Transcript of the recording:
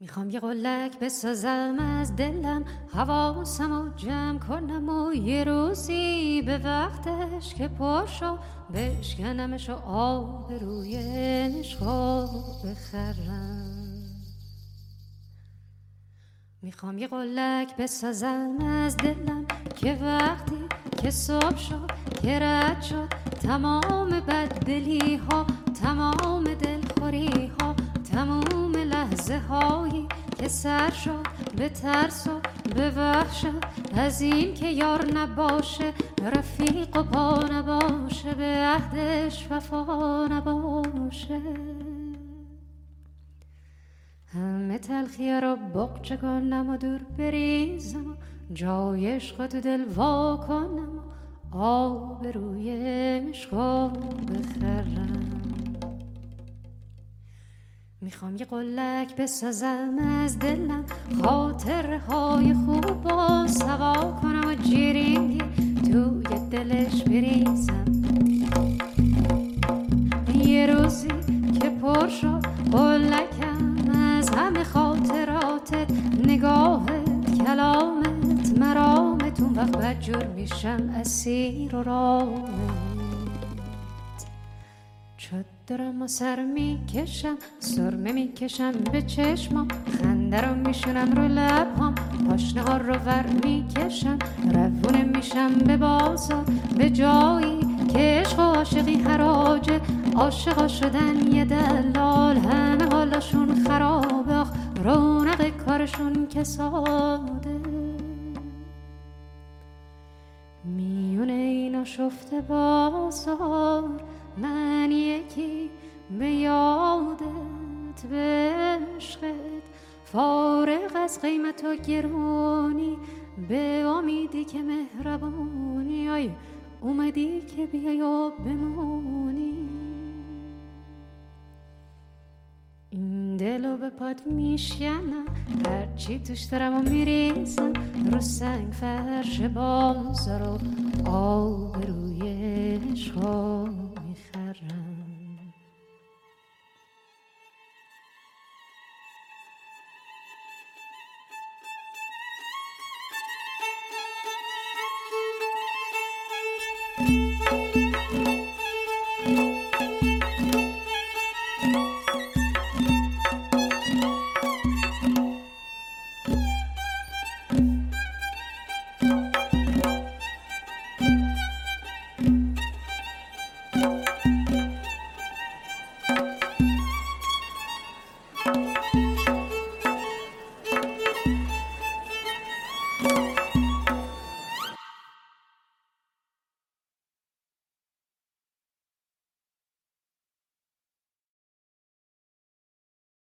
می‌خوام یه قلک بسازم از دلم حواسم و جمع کنم و یه روزی به وقتش که پاشو بشکنمش و آب روی عشقا بخرم. می‌خوام یه قلک بسازم از دلم که وقتی که صبح شد که رد شد تمام بددلی ها تمام دلخوری ها تمام لحظه هایی که سر شد به ترس و به وحشت از این که یار نباشه رفیق و پا نباشه به عهدش وفا نباشه. همه تلخیه رو بقچه کنم و دور بریزم و جای عشق تو دل وا کنم و آب روی عشقا بخرم. می‌خوام یه قلک بسازم از دلم. خاطر های خوب با سوا کنم و جیرینگی توی دلش بریزم. یه روزی که پر شد قلکم از همه خاطراتت نگاهت کلامت مرامت اون وقت بدجور میشم اسیر و رامت چود دارم و سر می‌کشم سرمه می‌کشم به چشمام. خنده رو میشونم رو لبهام پاشنه ها رو ور می‌کشم. روونه میشم به بازار به جایی که عشق و عاشقی حراجه. عاشقا شدن یه دلال همه حالشون خرابه. آخ رونق کارشون که ساده. میونه اینا شفته بازار من یکی به یادت به عشقت. فارغ از قیمت و گرونی به امیدی که مهربونی آی اومدی که بیای و بمونی. این دلو به پاد میشکنم هرچی توش دارم و میریزم. رو سنگ فرش بازار و آب روی عشقا Música